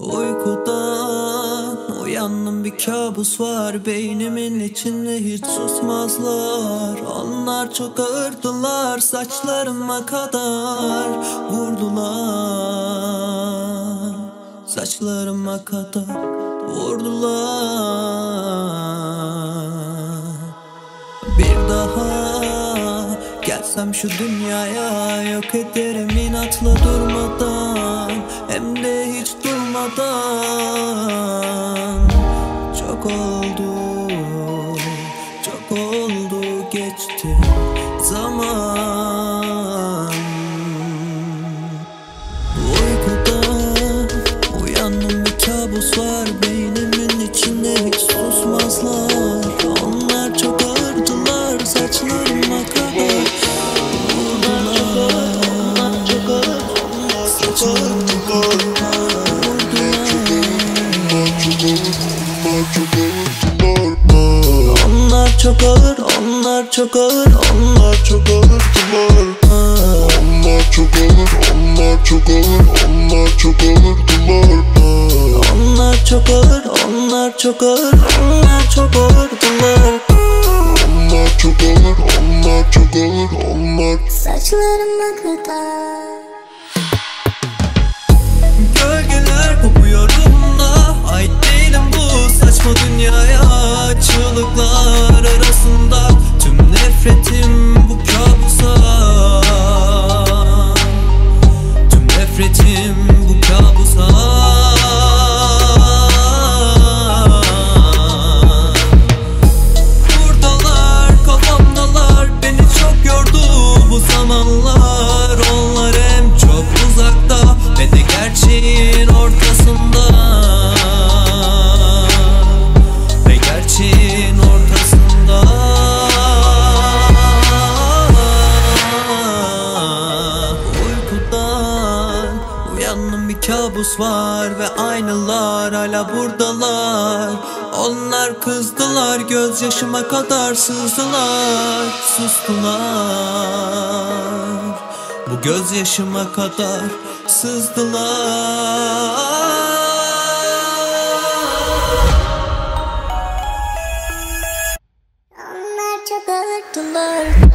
Uykudan uyandım bir kabus var. Beynimin içinde hiç susmazlar. Onlar çok ağırdılar saçlarıma kadar Vurdular. Saçlarıma kadar vurdular. Bir daha gelsem şu dünyaya Yok ederim inatla durmadan durmadan Çok oldu Çok oldu geçti zaman. Uykuda uyandım bir kabus var Beynimin içinde hiç susmazlar. Onlar çok ağırdılar saçlarıma kadar Vurdular. Saçlarıma çok ağır, onlar çok ağır, onlar çok ağırdılar Onlar çok ağır, onlar çok ağır, onlar çok ağırdılar Onlar çok ağır, onlar çok ağır, onlar çok ağırdılar Onlar çok ağır, onlar çok ağır, onlar Saçlarıma kadar bu kabusa kabuslar ve aynılar hala buradalar. Onlar kızdılar gözyaşıma kadar sızdılar Sustular. Bu gözyaşıma kadar sızdılar. Onlar çok ağırdılar.